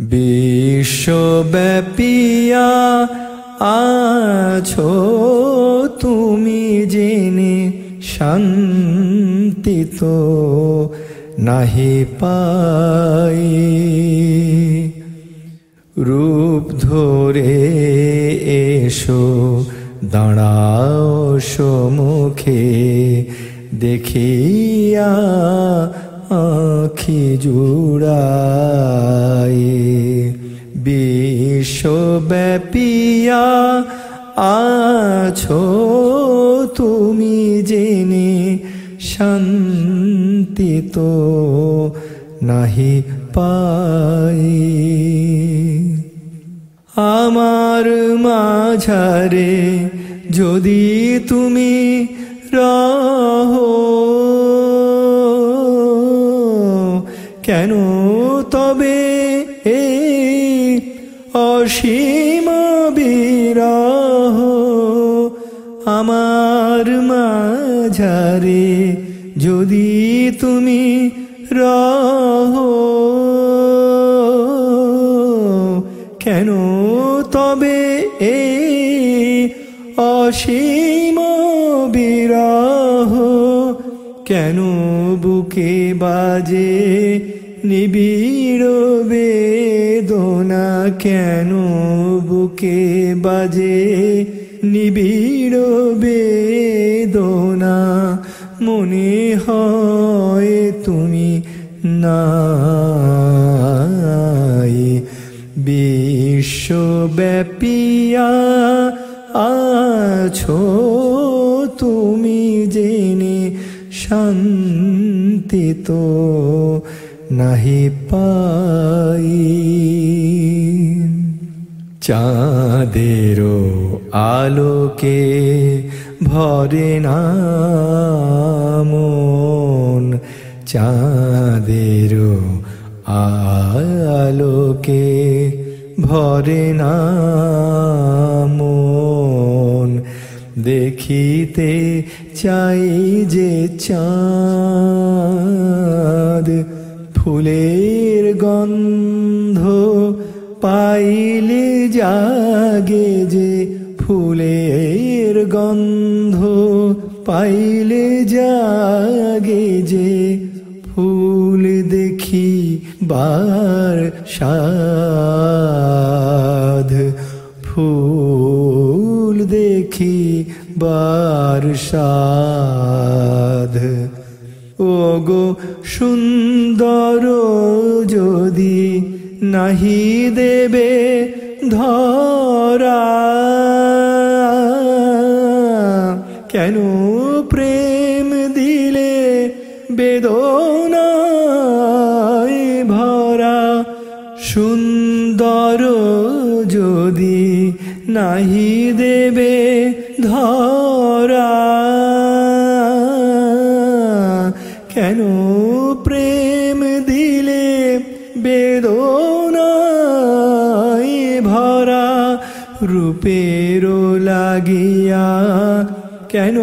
বিশ্বব্যাপিয়া আছো তুমি জেনে শান্তি তো নাহি পাই। রূপ ধরে এসো, দাঁড়াও সমুখে দেখিয়া আখি জুড়াই বিশ্বব্যাপিয়া আছো তুমি জেনে শান্তি তো নাহি পাই। আমার মাঝারে যদি তুমি অসীম বিরহ আমার মাঝারে যদি তুমি রহ। কেন তবে এই অসীম বিরহ? কেন বুকে বাজে নিবিড় বেদনা কেন বুকে বাজে? নিবিড় বেদনা মনে হয় তুমি নাই। বিশ্বব্যাপিয়া আছো তুমি জেনে শান্তি তো নাহি পাই। চাঁদেরও আলোকে ভরে না মন। চাঁদেরও আলোকে ভরে না মন। দেখিতে চাই যে চাঁদ ফুলের গন্ধ পাইলে জাগে যে ফুলের গন্ধ পাইলে জাগে যে ফুল দেখি বার সাধ ফুল দেখি বার সাধ ও গো সুন্দর যদি নাহি দেবে ধরা। কেন প্রেম দিলে বেদনায় ভরা? সুন্দর যদি নাহি দেবে ধরা। কেন প্রেম দিলে বেদনায় ভরা রূপের লাগিয়া কেন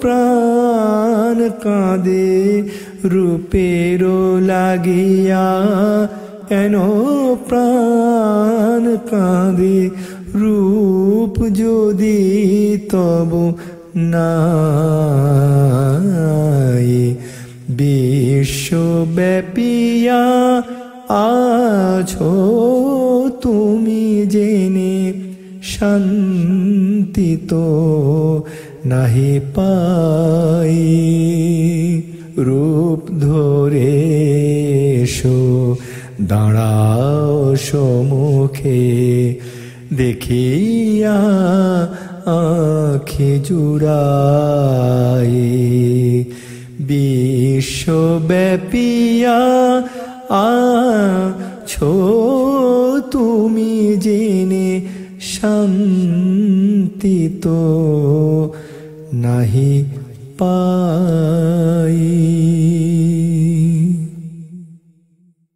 প্রাণ কাঁদে রূপের লাগিয়া কেন প্রাণ কাঁদে রূপ যদি তব নাই? বিশ্বব্যাপিয়া আছো তুমি জেনে তো নাহি পাই। রূপ ধরে এসো, দাঁড়াও সমুখে দেখিয়া আখি জুড়াই। বিশ্বব্যাপিয়া আছো তুমি জেনে শান্তি তো নাহি পাই।